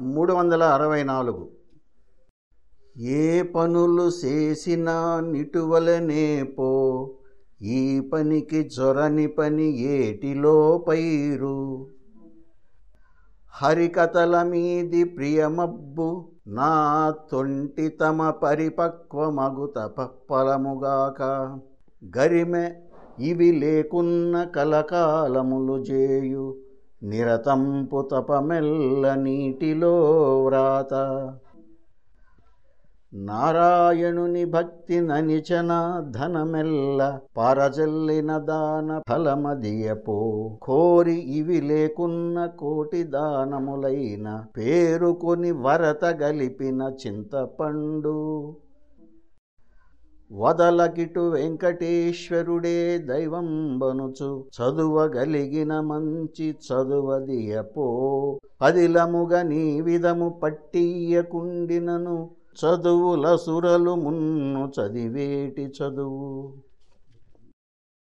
మూడు వందల అరవై నాలుగు. ఏ పనులు చేసినా నిటువలనే పో ఈ పనికి జొరని పని ఏటిలో పైరు. హరికథల మీది ప్రియమబ్బు నా తొంటి తమ పరిపక్వమగు తపఫలముగాక. గరిమె ఇవి లేకున్న కలకాలములు జేయు నిరతంపు తపమెల్ల నీటిలో వ్రాత. నారాయణుని భక్తి ననిచన ధనమెల్ల పారజల్లిన దాన ఫలమదియపో. కోరి ఇవి లేకున్న కోటి దానములైన పేరుకొని వరత గలిపిన చింతపండు. వదలకిటు వెంకటేశ్వరుడే దైవం బనుచు. చదువగలిగిన మంచి చదువదియపో. పదిలముగ నీ విధము పట్టియ్యకుండినను. చదువుల సురలు మున్ను చదివేటి చదువు.